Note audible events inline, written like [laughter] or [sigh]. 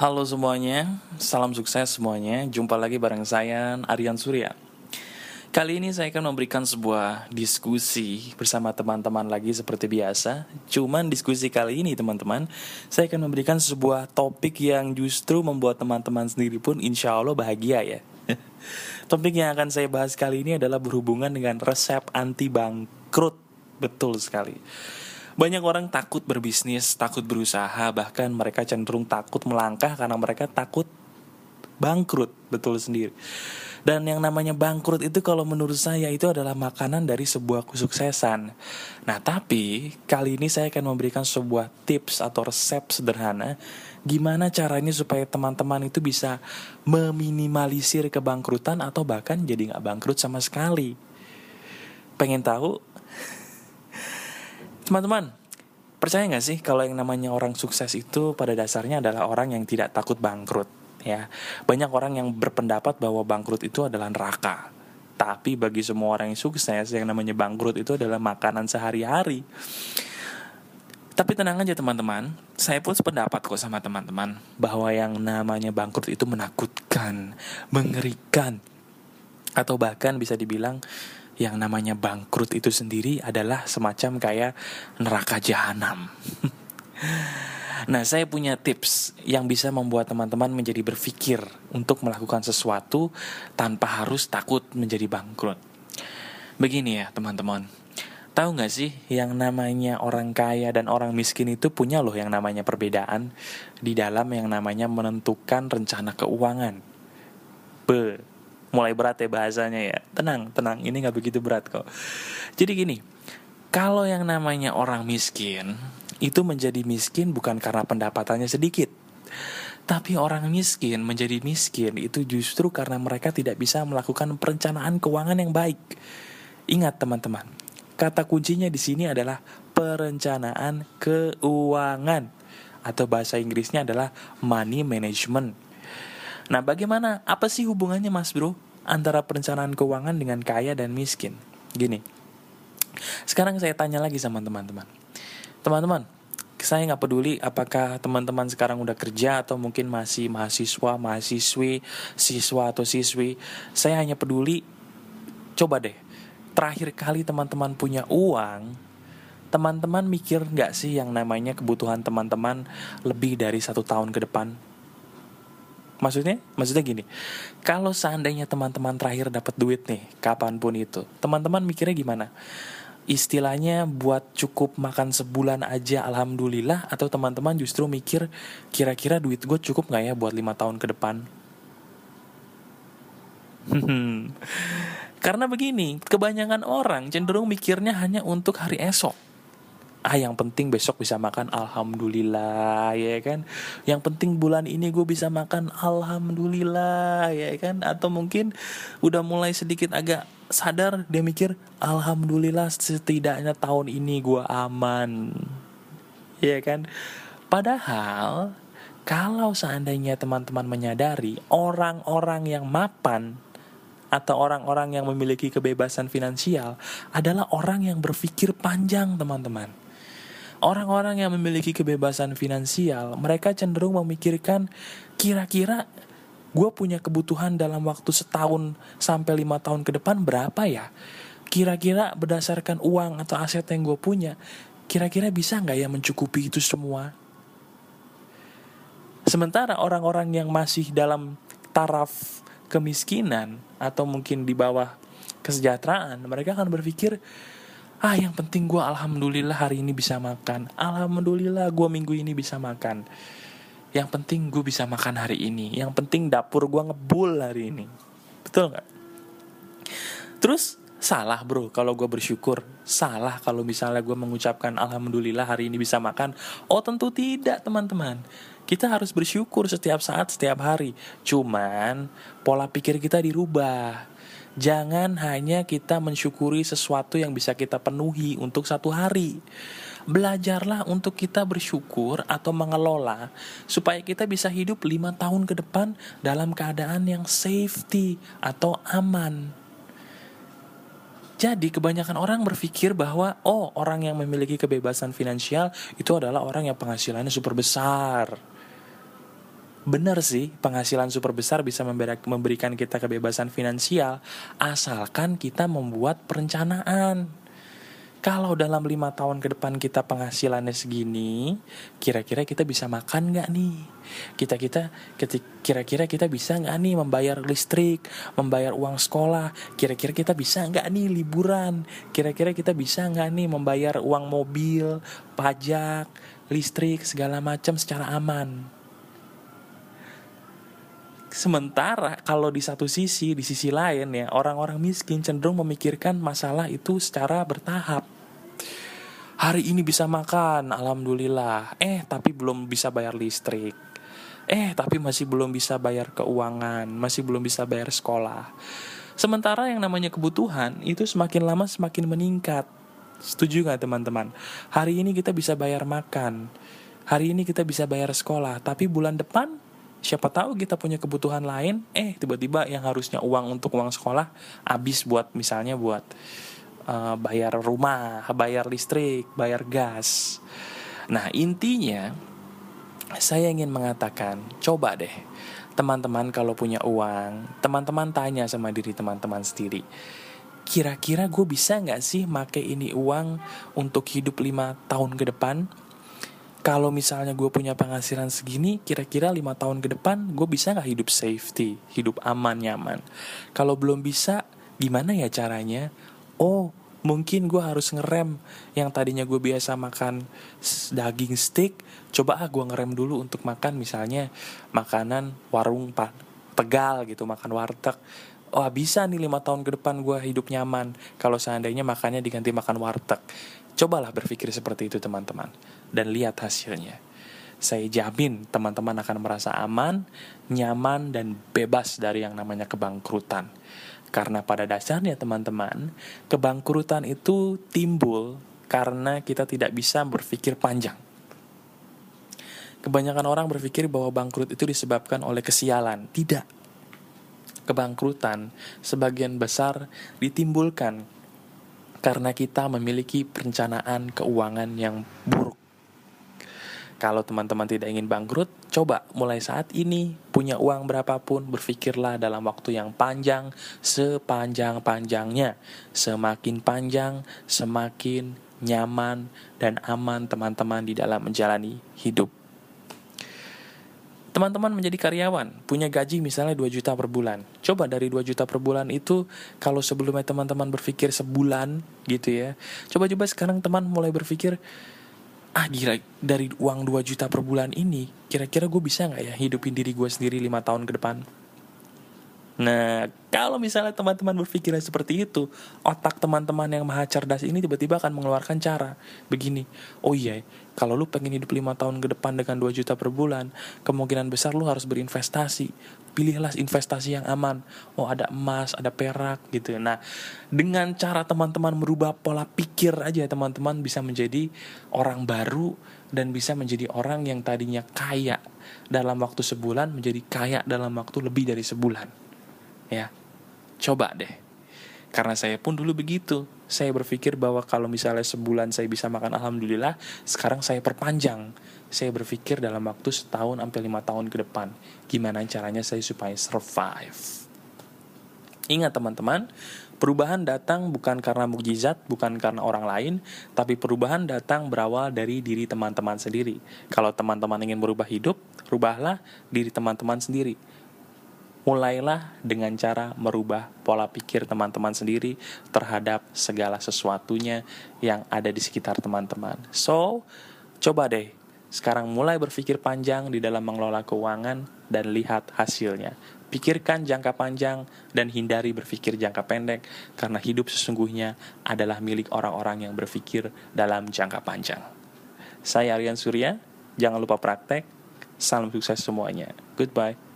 Halo semuanya, salam sukses semuanya. Jumpa lagi bareng saya Aryan Surya. Kali ini saya akan memberikan sebuah diskusi bersama teman-teman lagi seperti biasa. Cuman diskusi kali ini teman-teman, saya akan memberikan sebuah topik yang justru membuat teman-teman sendiri pun insya Allah bahagia ya. [laughs] topik yang akan saya bahas kali ini adalah berhubungan dengan resep anti bangkrut. Betul sekali. Banyak orang takut berbisnis, takut berusaha, bahkan mereka cenderung takut melangkah karena mereka takut bangkrut, betul sendiri. Dan yang namanya bangkrut itu kalau menurut saya itu adalah makanan dari sebuah kesuksesan. Nah, tapi kali ini saya akan memberikan sebuah tips atau resep sederhana gimana caranya supaya teman-teman itu bisa meminimalisir kebangkrutan atau bahkan jadi nggak bangkrut sama sekali. Pengen tahu? Teman-teman, percaya nggak sih kalau yang namanya orang sukses itu pada dasarnya adalah orang yang tidak takut bangkrut? ya? Banyak orang yang berpendapat bahwa bangkrut itu adalah neraka. Tapi bagi semua orang yang sukses yang namanya bangkrut itu adalah makanan sehari-hari. Tapi tenang aja teman-teman, saya pun sependapat kok sama teman-teman bahwa yang namanya bangkrut itu menakutkan, mengerikan, atau bahkan bisa dibilang yang namanya bangkrut itu sendiri adalah semacam kayak neraka jahanam. [laughs] Nah, saya punya tips yang bisa membuat teman-teman menjadi berpikir untuk melakukan sesuatu tanpa harus takut menjadi bangkrut. Begini ya, teman-teman. Tahu nggak sih yang namanya orang kaya dan orang miskin itu punya loh yang namanya perbedaan di dalam yang namanya menentukan rencana keuangan. Be, mulai berat ya bahasanya ya. Tenang, tenang, ini nggak begitu berat kok. Jadi gini, kalau yang namanya orang miskin itu menjadi miskin bukan karena pendapatannya sedikit. Tapi orang miskin menjadi miskin itu justru karena mereka tidak bisa melakukan perencanaan keuangan yang baik. Ingat teman-teman, kata kuncinya di sini adalah perencanaan keuangan atau bahasa Inggrisnya adalah money management. Nah, bagaimana? Apa sih hubungannya Mas Bro antara perencanaan keuangan dengan kaya dan miskin? Gini. Sekarang saya tanya lagi sama teman-teman. Teman-teman, saya nggak peduli apakah teman-teman sekarang udah kerja atau mungkin masih mahasiswa, mahasiswi, siswa atau siswi. Saya hanya peduli, coba deh, terakhir kali teman-teman punya uang, teman-teman mikir nggak sih yang namanya kebutuhan teman-teman lebih dari satu tahun ke depan? Maksudnya, maksudnya gini, kalau seandainya teman-teman terakhir dapat duit nih, kapan pun itu, teman-teman mikirnya gimana? istilahnya buat cukup makan sebulan aja alhamdulillah atau teman-teman justru mikir kira-kira duit gue cukup nggak ya buat lima tahun ke depan? Karena begini kebanyakan orang cenderung mikirnya hanya untuk hari esok ah yang penting besok bisa makan alhamdulillah ya kan? Yang penting bulan ini gue bisa makan alhamdulillah ya kan? Atau mungkin udah mulai sedikit agak sadar dia mikir alhamdulillah setidaknya tahun ini gue aman. Ya kan? Padahal kalau seandainya teman-teman menyadari orang-orang yang mapan atau orang-orang yang memiliki kebebasan finansial adalah orang yang berpikir panjang, teman-teman. Orang-orang yang memiliki kebebasan finansial, mereka cenderung memikirkan kira-kira gue punya kebutuhan dalam waktu setahun sampai lima tahun ke depan berapa ya? Kira-kira berdasarkan uang atau aset yang gue punya, kira-kira bisa nggak ya mencukupi itu semua? Sementara orang-orang yang masih dalam taraf kemiskinan atau mungkin di bawah kesejahteraan, mereka akan berpikir, ah yang penting gue alhamdulillah hari ini bisa makan. Alhamdulillah gue minggu ini bisa makan. Yang penting gue bisa makan hari ini. Yang penting dapur gue ngebul hari ini. Betul nggak? Terus salah bro kalau gue bersyukur. Salah kalau misalnya gue mengucapkan alhamdulillah hari ini bisa makan. Oh tentu tidak teman-teman. Kita harus bersyukur setiap saat setiap hari. Cuman pola pikir kita dirubah Jangan hanya kita mensyukuri sesuatu yang bisa kita penuhi untuk satu hari. Belajarlah untuk kita bersyukur atau mengelola supaya kita bisa hidup lima tahun ke depan dalam keadaan yang safety atau aman. Jadi kebanyakan orang berpikir bahwa oh orang yang memiliki kebebasan finansial itu adalah orang yang penghasilannya super besar. Benar sih, penghasilan super besar bisa memberikan kita kebebasan finansial asalkan kita membuat perencanaan. Kalau dalam lima tahun ke depan kita penghasilannya segini, kira-kira kita bisa makan nggak nih? Kita kita kira-kira kita bisa nggak nih membayar listrik, membayar uang sekolah? Kira-kira kita bisa nggak nih liburan? Kira-kira kita bisa nggak nih membayar uang mobil, pajak, listrik segala macam secara aman? Sementara kalau di satu sisi, di sisi lain ya, orang-orang miskin cenderung memikirkan masalah itu secara bertahap. Hari ini bisa makan, alhamdulillah. Eh, tapi belum bisa bayar listrik. Eh, tapi masih belum bisa bayar keuangan, masih belum bisa bayar sekolah. Sementara yang namanya kebutuhan itu semakin lama semakin meningkat. Setuju gak teman-teman? Hari ini kita bisa bayar makan, hari ini kita bisa bayar sekolah, tapi bulan depan siapa tahu kita punya kebutuhan lain eh tiba-tiba yang harusnya uang untuk uang sekolah habis buat misalnya buat uh, bayar rumah bayar listrik bayar gas. Nah intinya saya ingin mengatakan coba deh teman-teman kalau punya uang teman-teman tanya sama diri teman-teman sendiri kira-kira gue bisa nggak sih make ini uang untuk hidup lima tahun ke depan kalau misalnya gue punya penghasilan segini, kira-kira lima tahun ke depan gue bisa nggak hidup safety, hidup aman nyaman. Kalau belum bisa, gimana ya caranya? Oh, mungkin gue harus ngerem yang tadinya gue biasa makan daging steak, coba ah gue ngerem dulu untuk makan misalnya makanan warung pak tegal gitu, makan warteg. Oh bisa nih lima tahun ke depan gue hidup nyaman kalau seandainya makannya diganti makan warteg. Cobalah berpikir seperti itu teman-teman dan lihat hasilnya. Saya jamin teman-teman akan merasa aman, nyaman, dan bebas dari yang namanya kebangkrutan. Karena pada dasarnya teman-teman, kebangkrutan itu timbul karena kita tidak bisa berpikir panjang. Kebanyakan orang berpikir bahwa bangkrut itu disebabkan oleh kesialan. Tidak. Kebangkrutan sebagian besar ditimbulkan karena kita memiliki perencanaan keuangan yang buruk. Kalau teman-teman tidak ingin bangkrut, coba mulai saat ini punya uang berapapun, berpikirlah dalam waktu yang panjang, sepanjang-panjangnya. Semakin panjang, semakin nyaman dan aman teman-teman di dalam menjalani hidup teman-teman menjadi karyawan, punya gaji misalnya 2 juta per bulan. Coba dari 2 juta per bulan itu kalau sebelumnya teman-teman berpikir sebulan gitu ya. Coba-coba sekarang teman mulai berpikir ah gila dari uang 2 juta per bulan ini kira-kira gue bisa nggak ya hidupin diri gue sendiri lima tahun ke depan Nah, kalau misalnya teman-teman berpikiran seperti itu, otak teman-teman yang maha cerdas ini tiba-tiba akan mengeluarkan cara begini. Oh iya, kalau lu pengen hidup lima tahun ke depan dengan 2 juta per bulan, kemungkinan besar lu harus berinvestasi. Pilihlah investasi yang aman. Oh, ada emas, ada perak gitu. Nah, dengan cara teman-teman merubah pola pikir aja teman-teman bisa menjadi orang baru dan bisa menjadi orang yang tadinya kaya dalam waktu sebulan menjadi kaya dalam waktu lebih dari sebulan ya coba deh. Karena saya pun dulu begitu. Saya berpikir bahwa kalau misalnya sebulan saya bisa makan alhamdulillah sekarang saya perpanjang. Saya berpikir dalam waktu setahun sampai lima tahun ke depan gimana caranya saya supaya survive. Ingat teman-teman Perubahan datang bukan karena mukjizat, bukan karena orang lain, tapi perubahan datang berawal dari diri teman-teman sendiri. Kalau teman-teman ingin berubah hidup, rubahlah diri teman-teman sendiri mulailah dengan cara merubah pola pikir teman-teman sendiri terhadap segala sesuatunya yang ada di sekitar teman-teman. So, coba deh sekarang mulai berpikir panjang di dalam mengelola keuangan dan lihat hasilnya. Pikirkan jangka panjang dan hindari berpikir jangka pendek karena hidup sesungguhnya adalah milik orang-orang yang berpikir dalam jangka panjang. Saya Aryan Surya, jangan lupa praktek. Salam sukses semuanya. Goodbye.